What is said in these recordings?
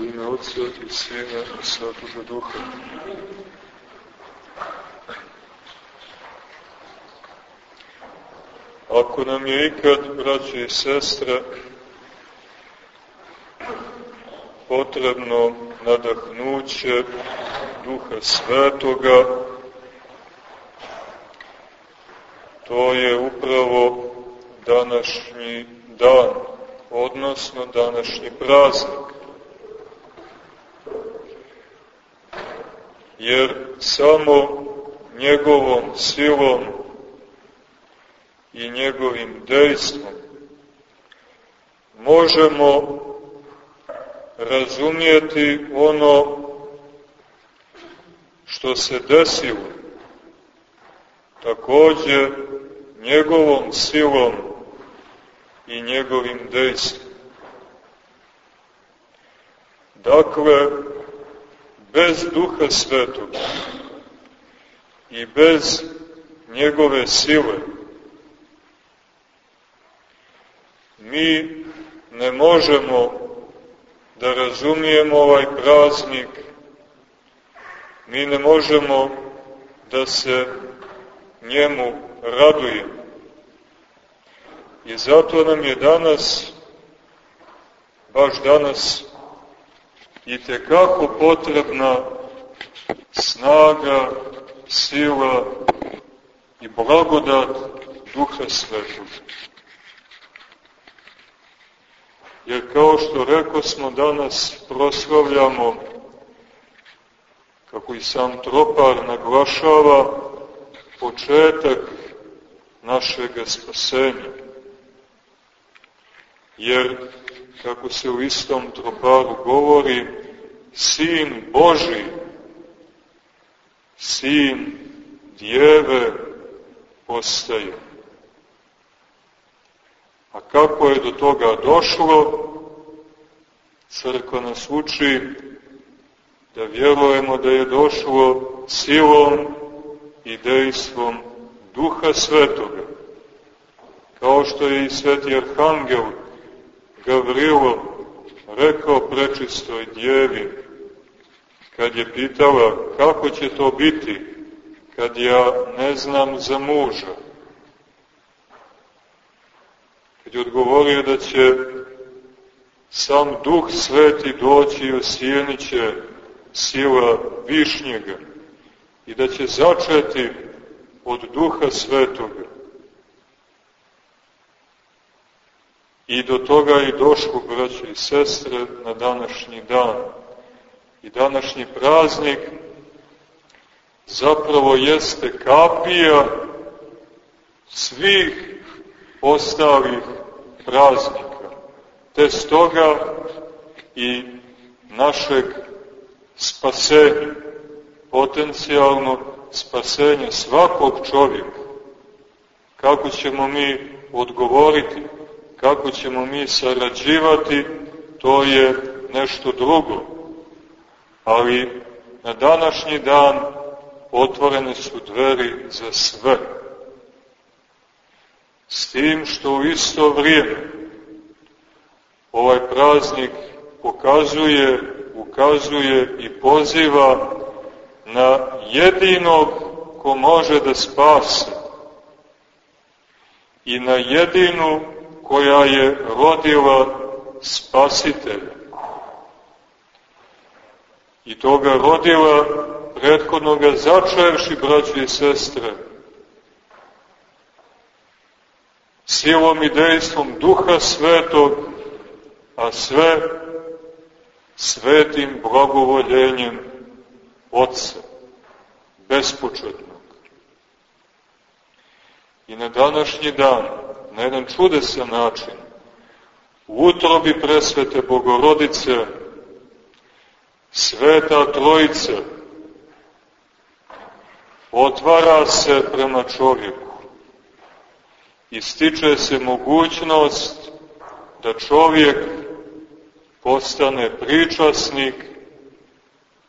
U ime Otca i Sina i Svetoga Duha. Ako nam je ikad, braće i sestre, potrebno nadahnuće Duha Svetoga, to je upravo današnji dan, odnosno današnji praznik. Jer samo njegovom silom i njegovim dejstvom možemo razumijeti ono što se desilo. Takođe, njegovom silom i njegovim dejstvom. Dakle, bez duha svetog i bez njegove sile mi ne možemo da razumijemo ovaj praznik, mi ne možemo da se njemu radujemo. I zato nam je danas, baš danas, i tekako potrebna snaga, sila i blagodat Duha Svetog. Jer kao što rekao smo danas proslavljamo, kako i sam tropar naglašava, početak našeg spasenja jer, kako se u istom troparu govori, Sin Boži, Sin Djeve postaje. A kako je do toga došlo, crkva nas uči da vjerujemo da je došlo silom i dejstvom Duha Svetoga, kao što je i Sveti Arhangel Gavrilo rekao prečistoj djevi, kad je pitala kako će to biti, kad ja ne znam za muža. Kad je odgovorio da će sam Duh Sveti doći i osijeniće sila Višnjega i da će začeti od Duha Svetoga I do toga i došlo, braće i sestre, na današnji dan. I današnji praznik zapravo jeste kapija svih ostalih praznika. Te stoga i našeg spasenja, potencijalno spasenja svakog čovjeka. Kako ćemo mi odgovoriti Kako ćemo mi sarađivati, to je nešto drugo. Ali na današnji dan otvorene su dveri za sve. S tim što u isto vrijeme ovaj praznik pokazuje, ukazuje i poziva na jedinog ko može da spase i na jedinu koja je rodila spasitelja. I toga rodila prethodno ga začevši, braći i sestre, silom i dejstvom Duha Svetog, a sve svetim blagovoljenjem Otca, bespočetnog. I na današnji dan, na jedan čudesan način. U utrobi presvete Bogorodice, Sveta Trojica otvara se prema čovjeku. Ističe se mogućnost da čovjek postane pričasnik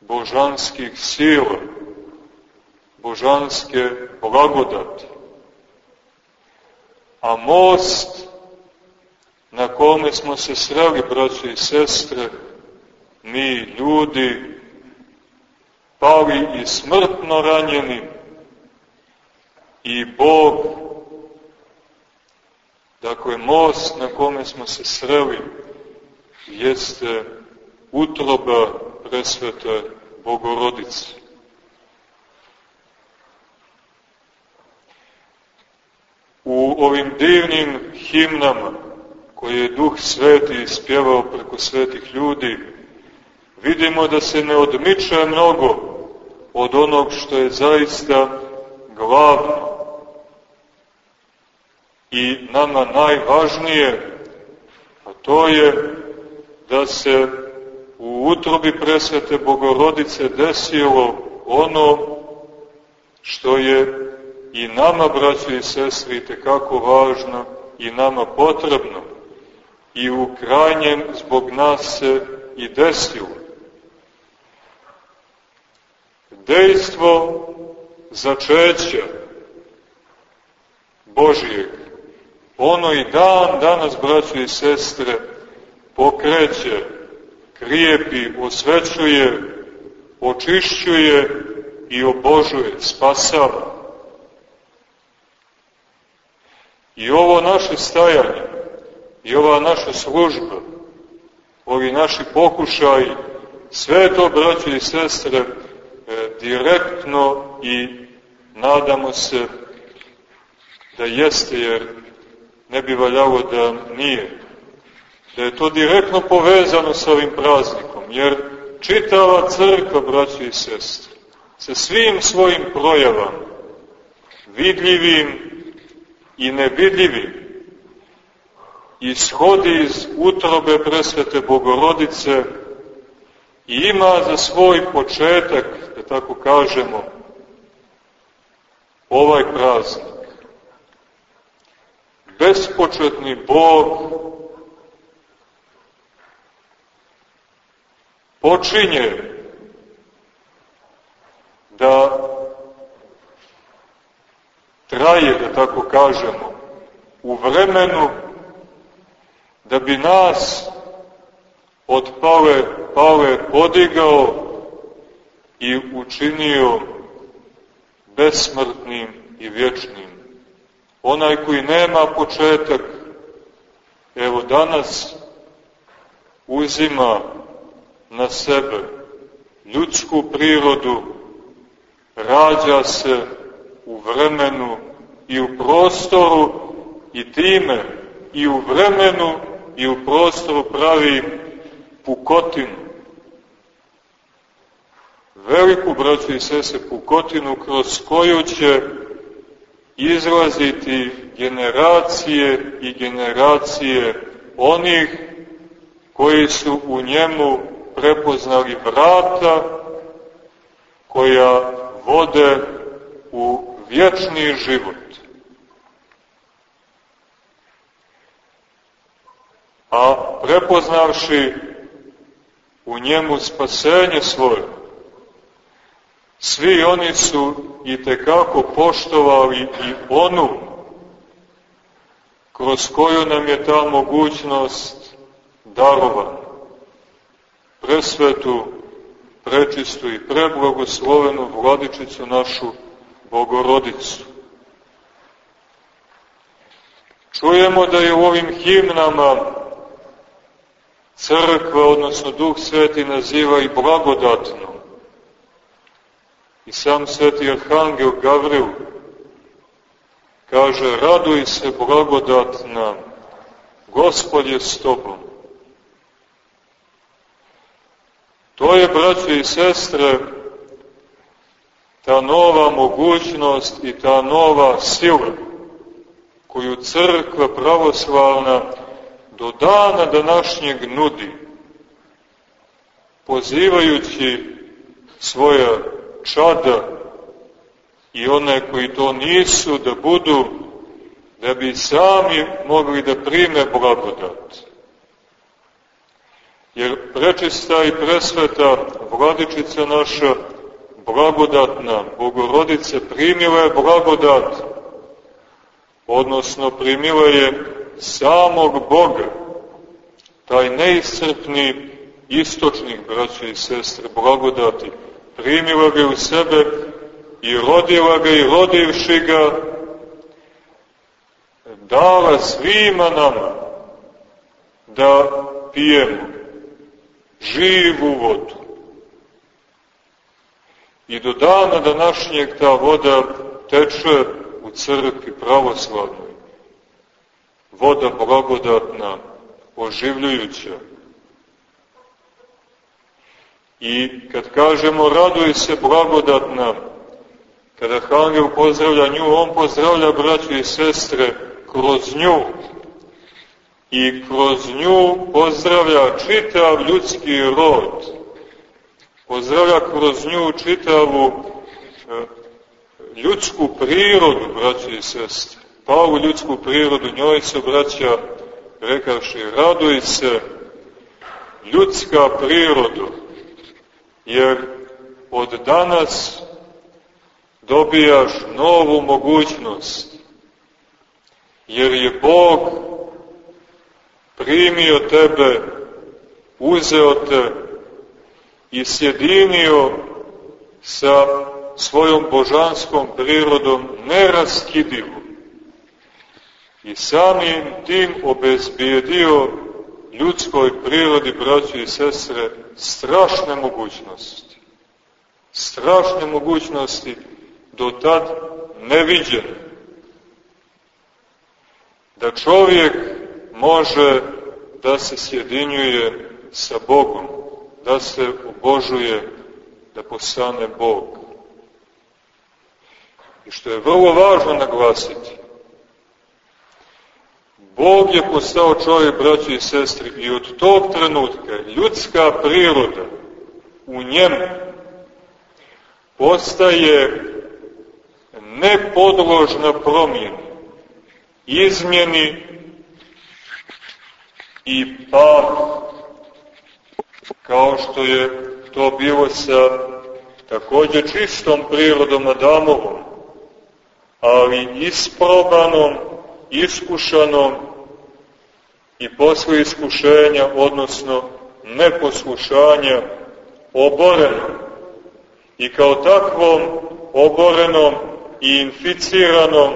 božanskih sila, božanske blagodati a most na kome smo se sreli, braće i sestre, mi ljudi pali i smrtno ranjeni i Bog, dakle most na kome smo se sreli, jeste utroba presvete Bogorodice. U ovim divnim himnama koje je Duh Sveti ispjevao preko svetih ljudi, vidimo da se ne odmiče mnogo od onog što je zaista glavno. I nama najvažnije, a to je da se u utrobi presvete Bogorodice desilo ono što je i nama, braći i sestri, tekako važno i nama potrebno i u krajnjem zbog nas se i desilo. Dejstvo začeća Božijeg, ono i dan danas, braći i sestre, pokreće, krijepi, osvećuje, očišćuje i obožuje, spasava. I ovo naše stajanje, i ova naša služba, ovi naši pokušaj, sve to, braći i sestre, e, direktno i nadamo se da jeste, jer ne bi valjalo da nije. Da je to direktno povezano sa ovim praznikom, jer čitava crkva, braći i sestre, sa svim svojim projavama, vidljivim i nevidljivim, ishodi iz utrobe presvete Bogorodice i ima za svoj početak, da tako kažemo, ovaj praznik. Bespočetni Bog počinje da traje, da tako kažemo, u vremenu da bi nas od pale, pale podigao i učinio besmrtnim i vječnim. Onaj koji nema početak, evo danas uzima na sebe ljudsku prirodu, rađa se u vremenu i u prostoru i time i u vremenu i u prostoru pravi pukotinu. Veliku, braću i sese, pukotinu kroz koju će izlaziti generacije i generacije onih koji su u njemu prepoznali vrata koja vode u vječni život. a prepoznavši u njemu spasenje svoje, svi oni su i tekako poštovali i onu kroz koju nam je ta mogućnost darovana. Presvetu, prečistu i preblagoslovenu vladičicu našu Bogorodicu. Čujemo da je u ovim himnama crkva, odnosno Duh Sveti, naziva i blagodatno. I sam Sveti Arhangel Gavril kaže, raduj se blagodatna, Gospod je s tobom. To je, braće i sestre, ta nova mogućnost i ta nova sila koju crkva pravoslavna do dana današnjeg nudi, pozivajući svoja čada i one koji to nisu da budu, da bi sami mogli da prime blagodat. Jer prečista i presveta vladičica naša, blagodatna Bogorodice, primila je blagodat, odnosno primila je samog Boga, taj neiscrpni istočnih braća i sestre blagodati, primila ga u sebe i rodila ga i rodivši ga, dala svima nama da pijemo živu vodu. I do dana današnjeg ta voda teče u crkvi pravoslavnoj. Voda blagodatna, oživljujuća. I kad kažemo raduj se blagodatna, kada Hangel pozdravlja nju, on pozdravlja braću i sestre kroz nju. I kroz nju pozdravlja čitav ljudski rod. Pozdravlja kroz nju čitavu e, ljudsku prirodu, braće i sestre. Pa u ljudsku prirodu njoj se braća, rekavši, raduj se ljudska priroda, jer od danas dobijaš novu mogućnost, jer je Bog primio tebe, uzeo te i sjedinio sa svojom božanskom prirodom neraskidivo. I samim tim obezbijedio ljudskoj prirodi, braći i sestre, strašne mogućnosti. Strašne mogućnosti do tad neviđene. Da čovjek može da se sjedinjuje sa Bogom, da se obožuje, da postane Bog. I što je vrlo važno naglasiti, Bog je postao čovjek, braći i sestri, i od tog trenutka ljudska priroda u njemu postaje nepodložna promjena, izmjeni i pad, kao što je to bilo sa takođe čistom prirodom Adamovom, ali isprobanom, iskušanom i posle iskušenja, odnosno neposlušanja, oborenom. I kao takvom oborenom i inficiranom,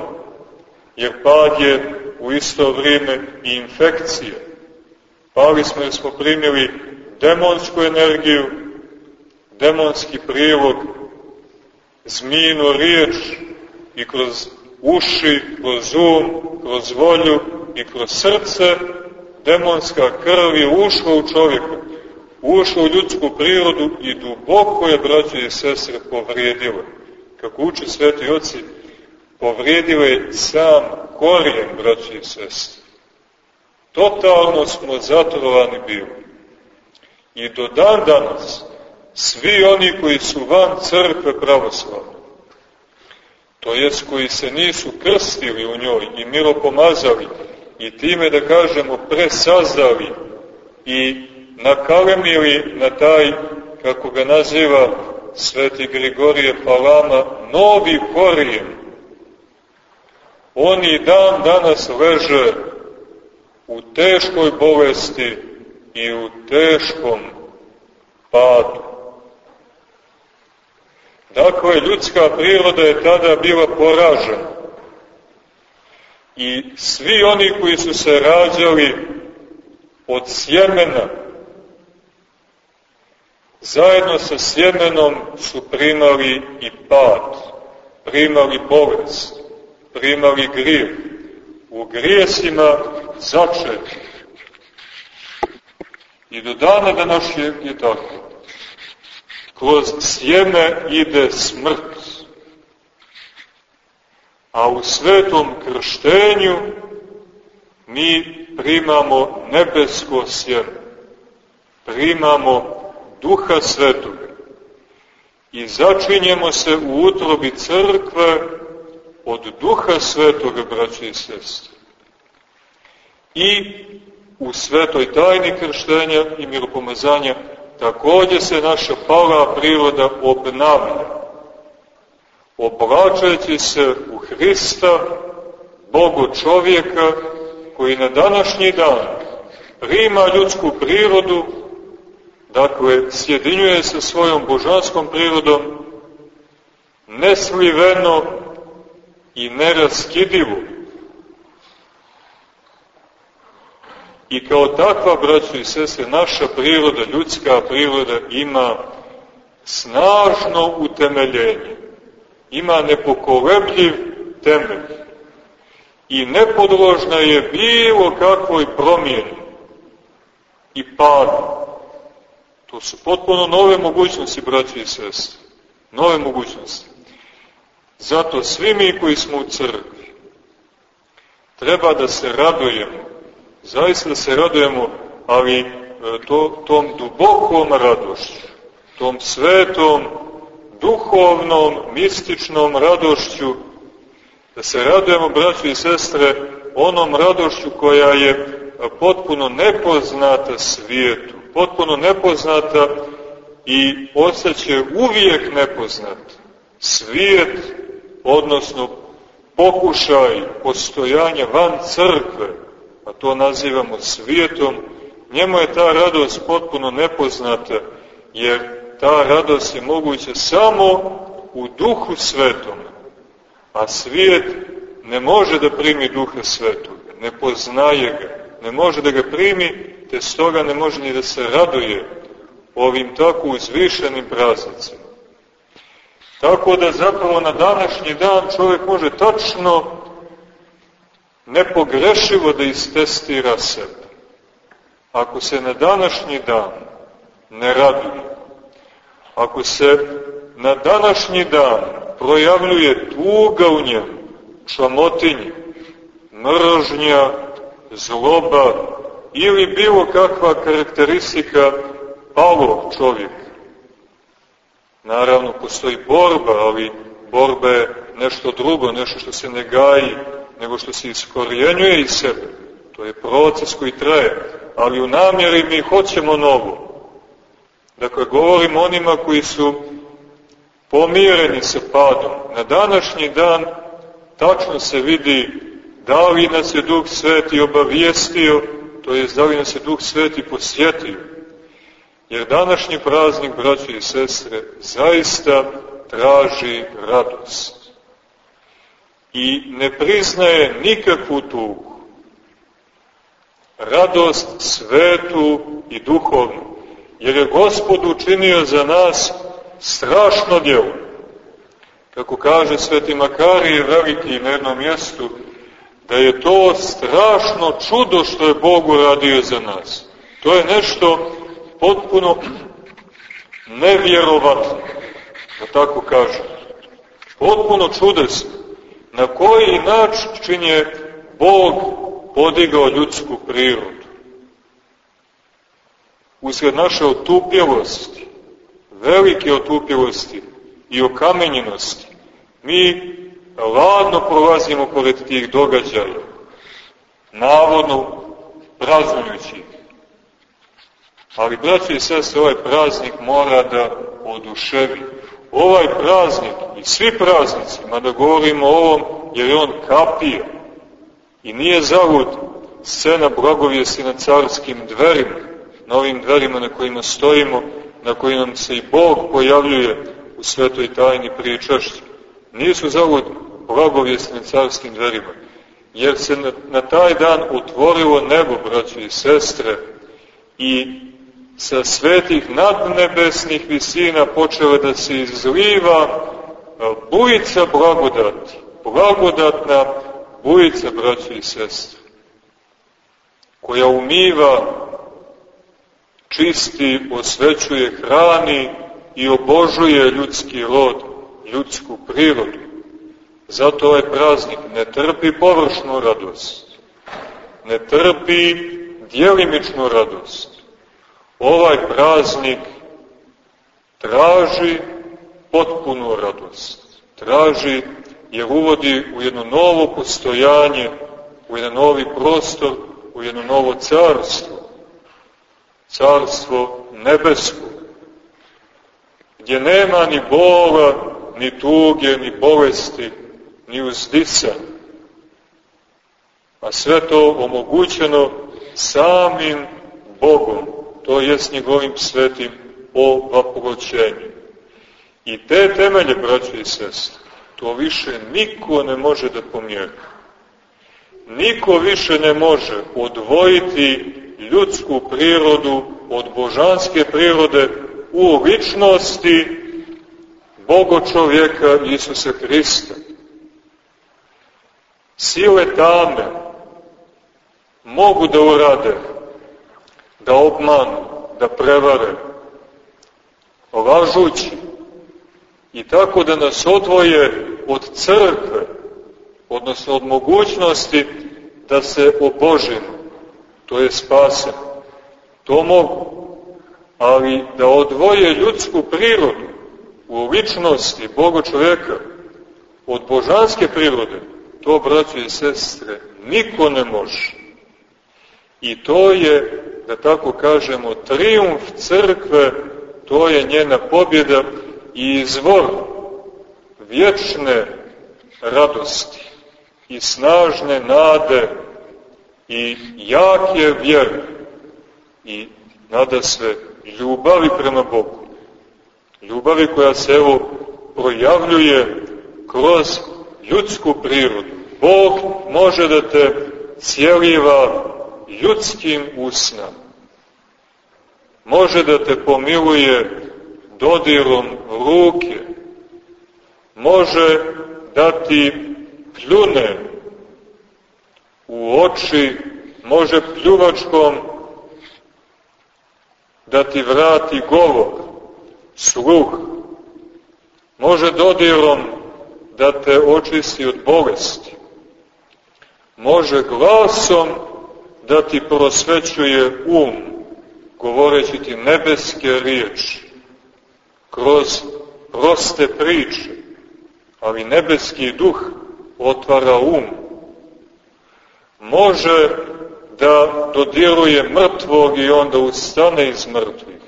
jer pad je u isto vrijeme i infekcija. Pali smo jer smo primili demonsku energiju, demonski prilog, zmijnu riječ i kroz uši, kroz um, kroz volju i kroz srce, demonska krv je ušla u čovjeka, ušla u ljudsku prirodu i duboko je, braće i sestre, povrijedila. Kako uče sveti oci, povrijedila je sam korijen, braće i sestre. Totalno smo zatrovani bili. I do dan danas, svi oni koji su van crkve pravoslavne, to jest koji se nisu krstili u njoj i miropomazali i time da kažemo presazali i nakalemili na taj, kako ga naziva sveti Grigorije Palama, novi korijen. Oni dan danas leže u teškoj bolesti i u teškom padu. Dakle, ljudska priroda je tada bila poražena. I svi oni koji su se rađali od sjemena, zajedno sa sjemenom su primali i pad, primali bolest, primali grijeh. U grijesima začeti. I do dana današnjeg je tako kroz sjeme ide smrt. A u svetom krštenju mi primamo nebesko sjeme. Primamo duha svetog. I začinjemo se u utrobi crkve od duha svetoga, braće i sestre. I u svetoj tajni krštenja i miropomazanja takođe se naša pala priroda obnavlja. Oblačajući se u Hrista, Bogu čovjeka, koji na današnji dan prima ljudsku prirodu Dakle, sjedinjuje se svojom božanskom prirodom nesliveno i neraskidivo. I kao takva, braćo i sese, naša priroda, ljudska priroda ima snažno utemeljenje. Ima nepokolebljiv temelj. I nepodložna je bilo kakvoj promjeni i padu. To su potpuno nove mogućnosti, braći i sestre. Nove mogućnosti. Zato svi mi koji smo u crkvi treba da se radujemo. Zaista se radujemo, ali e, to, tom dubokom radošću, tom svetom, duhovnom, mističnom radošću, da se radujemo, braći i sestre, onom radošću koja je potpuno nepoznata svijetu, potpuno nepoznata i ostaće uvijek nepoznat. Svijet, odnosno pokušaj postojanja van crkve, a to nazivamo svijetom, njemu je ta radost potpuno nepoznata, jer ta radost je moguća samo u duhu svetom, a svijet ne može da primi duha svetoga, ne poznaje ga, ne može da ga primi, te stoga ne može ni da se raduje ovim tako uzvišenim praznicima. Tako da zapravo na današnji dan čovjek može tačno nepogrešivo da istestira sebe. Ako se na današnji dan ne raduje, ako se na današnji dan projavljuje tuga u njemu, čamotinje, mržnja, zloba ili bilo kakva karakteristika palog čovjeka. Naravno, postoji borba, ali borba je nešto drugo, nešto što se ne gaji, nego što se iskorjenjuje iz sebe. To je proces koji traje, ali u namjeri mi hoćemo novo. Dakle, govorimo onima koji su pomireni sa padom. Na današnji dan tačno se vidi da li nas je Duh Sveti obavijestio, to je da li nas je Duh Sveti posjetio. Jer današnji praznik, braći i sestre, zaista traži radost. I ne priznaje nikakvu tugu. Radost svetu i duhovnu. Jer je Gospod učinio za nas strašno djelo. Kako kaže sveti Makarije veliki na jednom mjestu, da je to strašno čudo što je Bog uradio za nas. To je nešto potpuno nevjerovatno, da tako kažem. Potpuno čudesno. Na koji način je Bog podigao ljudsku prirodu? Usred naše otupjelosti, velike otupjelosti i okamenjenosti, mi ladno prolazimo pored tih događaja, navodno praznujući Ali, braći i sestre, ovaj praznik mora da oduševi. Ovaj praznik i svi praznici, mada govorimo o ovom, jer je on kapija. I nije zavud scena blagovijesti na carskim dverima, na ovim dverima na kojima stojimo, na kojima nam se i Bog pojavljuje u svetoj tajni pričašća. Nisu zavud blagovijesti na carskim dverima, jer se na, na taj dan otvorilo nebo, braći i sestre, i sa svetih nadnebesnih visina počela da se izliva bujica blagodati, blagodatna bujica, braći i sestre, koja umiva, čisti, osvećuje, hrani i obožuje ljudski rod, ljudsku prirodu. Zato ovaj praznik ne trpi površnu radost, ne trpi dijelimičnu radost, ovaj praznik traži potpunu radost. Traži jer uvodi u jedno novo postojanje, u jedan novi prostor, u jedno novo carstvo. Carstvo nebesko. Gdje nema ni bola, ni tuge, ni bolesti, ni uzdisanja. A sve to omogućeno samim Bogom, to jest njegovim svetim ovaproćenjem. I te temelje, braćo i sestre, to više niko ne može da pomjeri. Niko više ne može odvojiti ljudsku prirodu od božanske prirode u ličnosti Bogo čovjeka Isusa Hrista. Sile tame mogu da urade, da obmanu, da prevare, lažući i tako da nas odvoje od crkve, odnosno od mogućnosti da se obožimo, to je spasen. To mogu, ali da odvoje ljudsku prirodu u ličnosti Boga čoveka od božanske prirode, to, braćo i sestre, niko ne može. I to je, da tako kažemo, triumf crkve, to je njena pobjeda i izvor vječne radosti i snažne nade i jake vjere i nada sve ljubavi prema Bogu. Ljubavi koja se evo projavljuje kroz ljudsku prirodu. Bog može da te cijeliva ljudskim usnama. Može da te pomiluje dodirom ruke. Može da ti pljune u oči, može pljuvačkom da ti vrati govor, sluh, može dodirom da te očisti od bolesti, može glasom da ti prosvećuje um, govoreći ti nebeske riječi, kroz proste priče, ali nebeski duh otvara um, može da dodiruje mrtvog i onda ustane iz mrtvih.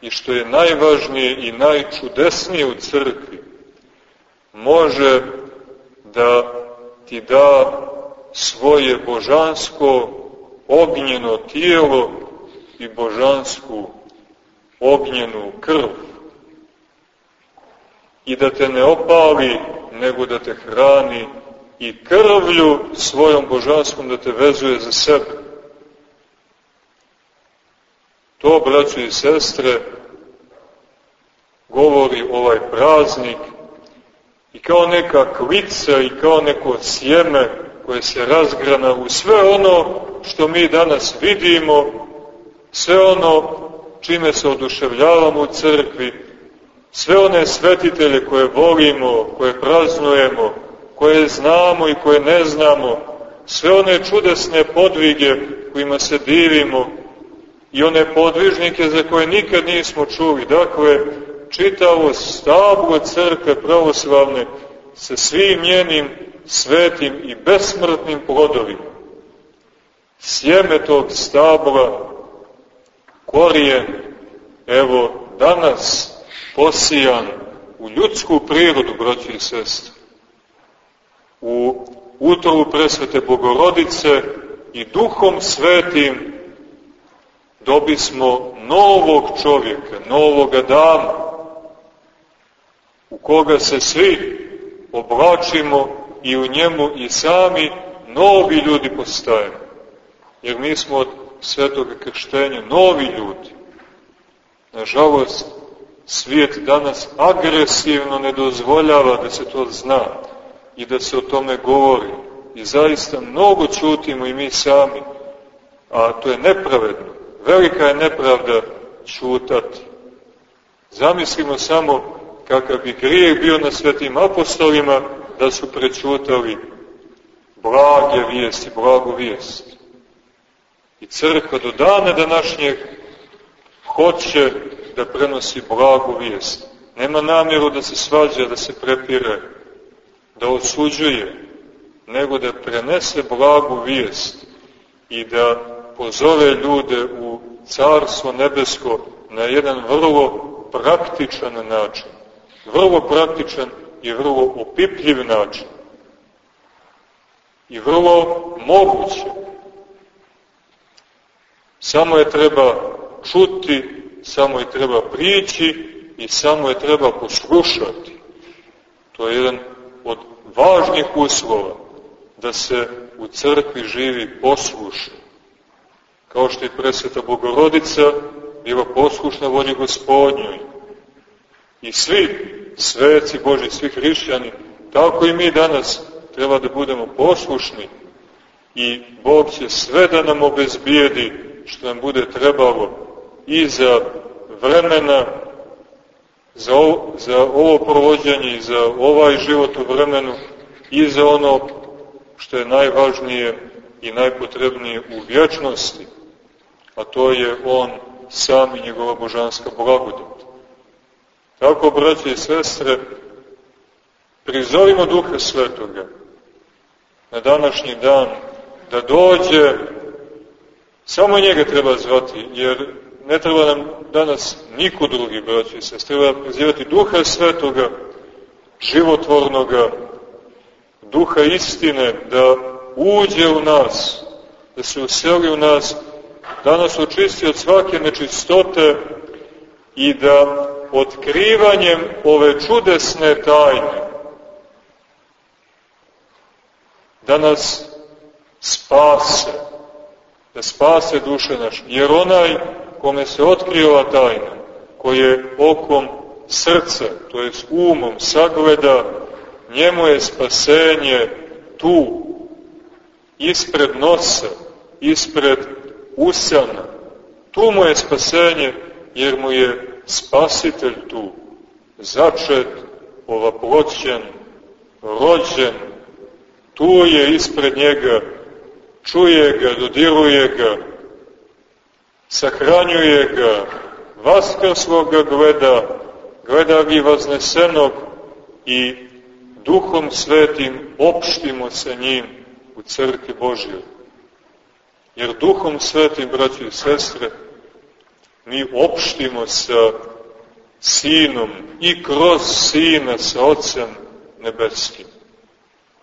I što je najvažnije i najčudesnije u crkvi, može da ti da svoje božansko ognjeno tijelo i božansku ognjenu krv. I da te ne opali, nego da te hrani i krvlju svojom božanskom da te vezuje za sebe. To, braćo i sestre, govori ovaj praznik i kao neka klica i kao neko sjeme koje se razgrana u sve ono što mi danas vidimo, sve ono čime se oduševljavamo u crkvi, sve one svetitelje koje volimo, koje praznujemo, koje znamo i koje ne znamo, sve one čudesne podvige kojima se divimo i one podvižnike za koje nikad nismo čuli. Dakle, čitavo stablo crkve pravoslavne sa svim njenim svetim i besmrtnim plodovima. Sjeme tog stabla, korijen, evo danas posijan u ljudsku prirodu, braći i sestri u utoru presvete Bogorodice i duhom svetim dobismo novog čovjeka, novog Adama, u koga se svi oblačimo i u njemu i sami novi ljudi postajemo. Jer mi smo od svetog krštenja novi ljudi. Nažalost, svijet danas agresivno ne dozvoljava da se to zna i da se o tome govori. I zaista mnogo čutimo i mi sami, a to je nepravedno. Velika je nepravda čutati. Zamislimo samo kakav bi grijeh bio na svetim apostolima da su prečutali blage vijesti, blagu vijest. I crkva do dana današnjeg hoće da prenosi blagu vijest. Nema namjeru da se svađa, da se prepire, da osuđuje, nego da prenese blagu vijest i da pozove ljude u Carstvo nebesko na jedan vrlo praktičan način. Vrlo praktičan i vrlo opipljiv način. I vrlo moguće. Samo je treba čuti, samo je treba prići i samo je treba poslušati. To je jedan od važnih uslova da se u crkvi živi poslušno. Kao što je presveta Bogorodica bila poslušna volji gospodnjoj. I svi sveci Boži, svi hrišćani, tako i mi danas treba da budemo poslušni i Bog će sve da nam obezbijedi što nam bude trebalo i za vremena, za ovo, za ovo provođenje i za ovaj život u vremenu i za ono što je najvažnije i najpotrebnije u vječnosti, a to je On sam i njegova božanska blagodat. Tako, braće i sestre, prizovimo Duha Svetoga na današnji dan da dođe, samo njega treba zvati, jer ne treba nam danas niko drugi, braći i sestre, treba prizivati Duha Svetoga, životvornoga, Duha istine, da uđe u nas, da se useli u nas, da nas očisti od svake nečistote i da otkrivanjem ove čudesne tajne da nas spase, da spase duše naše. Jer onaj kome se otkriva tajna, koje okom srca, to je umom, sagleda, njemu je spasenje tu, ispred nosa, ispred usana. Tu mu je spasenje, jer mu je spasitelj tu, začet, ovaploćen, rođen, tu je ispred njega, čuje ga, dodiruje ga, sahranjuje ga, vaskrslo ga gleda, gleda ga i vaznesenog i duhom svetim opštimo sa njim u crkvi Božjoj. Jer duhom svetim, braći i sestre, mi opštimo sa Sinom i kroz Sina sa Otcem Nebeskim.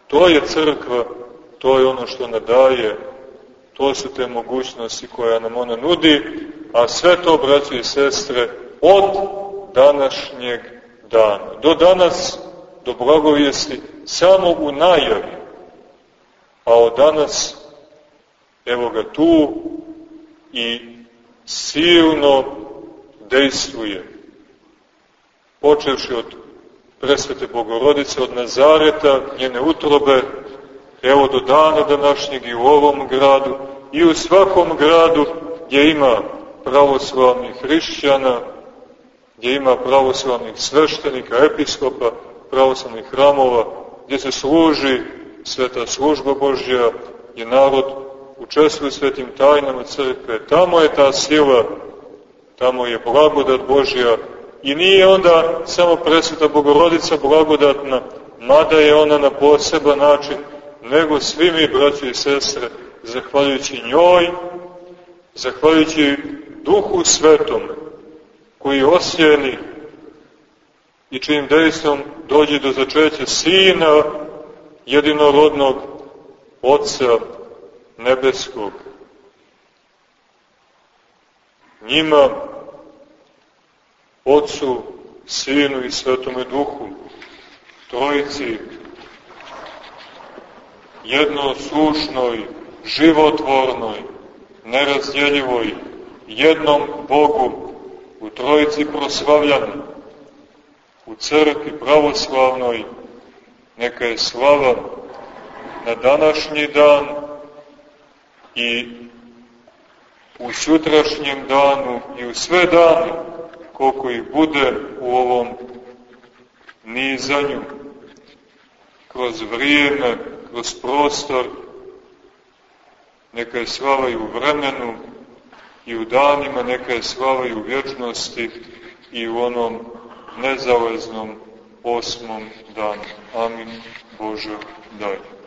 To je crkva, to je ono što ona daje, to su te mogućnosti koje nam ona nudi, a sve to, braći i sestre, od današnjeg dana. Do danas, do blagovijesti, samo u najavi, a od danas, evo ga tu i silno dejstvuje. Počevši od presvete Bogorodice, od Nazareta, njene utrobe, evo do dana današnjeg i u ovom gradu i u svakom gradu gdje ima pravoslavnih hrišćana, gdje ima pravoslavnih sveštenika, episkopa, pravoslavnih hramova, gdje se služi sveta služba Božja, gdje narod učestvuje svetim tajnama crkve, tamo je ta sila, tamo je blagodat Božja. I nije onda samo presveta Bogorodica blagodatna, mada je ona na poseban način, nego svi mi, braći i sestre, zahvaljujući njoj, zahvaljujući Duhu Svetom, koji osjeni i čim dejstvom dođe do začeća Sina, jedinorodnog Otca Nebeskog. Njima, Otcu, Sinu i Svetome Duhu, Trojici, jednoslušnoj, životvornoj, nerazdjeljivoj, jednom Bogu, u Trojici proslavljani, u crkvi pravoslavnoj, neka je slava na današnji dan i u sutrašnjem danu i u sve dane koliko ih bude u ovom nizanju kroz vrijeme, kroz prostor, neka je slava i u vremenu i u danima, neka je slava i u vječnosti i u onom nezaleznom osmom danu. Amin. Bože, daj.